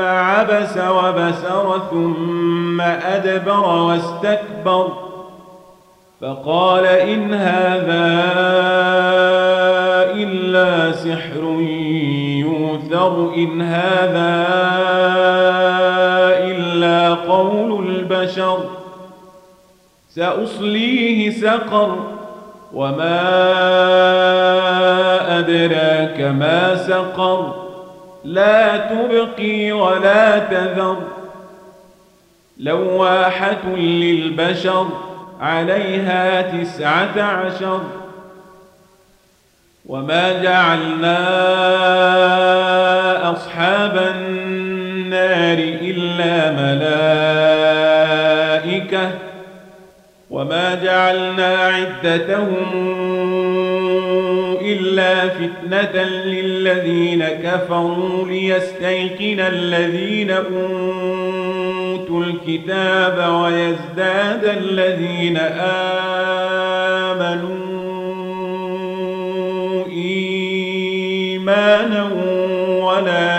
عبس وبسر ثم أدبر واستكبر فقال إن هذا إلا سحر يؤثر إن هذا إلا قول البشر سأصليه سقر وما أدراك ما سقر لا تبقي ولا تذر. لواحة للبشر عليها تسعة عشر. وما جعلنا أصحاب النار إلا ملائكة. وما جعلنا عدتهم إلا فتنة للذين كفروا ليستيقن الذين أوتوا الكتاب ويزداد الذين آمنوا إيمانا ولا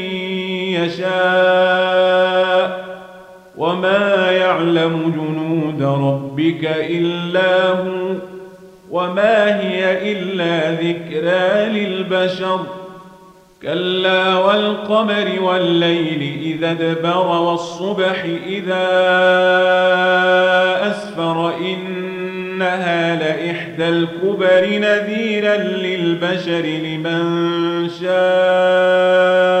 وما يعلم جنود ربك إلا هو وما هي إلا ذكرى للبشر كلا والقمر والليل إذا ادبر والصبح إذا أسفر إنها لإحدى الكبر نذيرا للبشر لمن شاء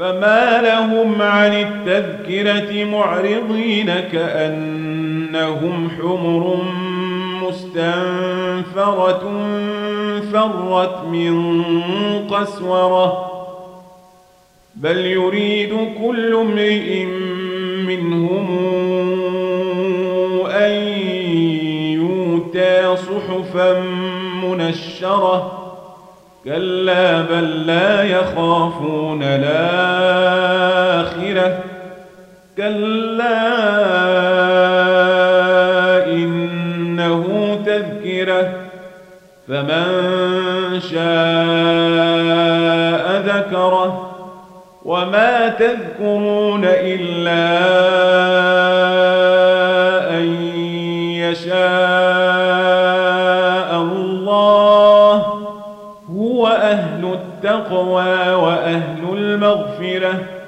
فما لهم عن التذكرة معرضين كأنهم حمر مستنفرة فرت من قسورة بل يريد كل امرئ منهم أن يؤتى صحفا منشرة كلا بل لا يخافون الآخرة. كلا إنه تذكرة. فمن شاء ذكره. وما تذكرون إلا أن يشاء. التقوى وأهل المغفرة.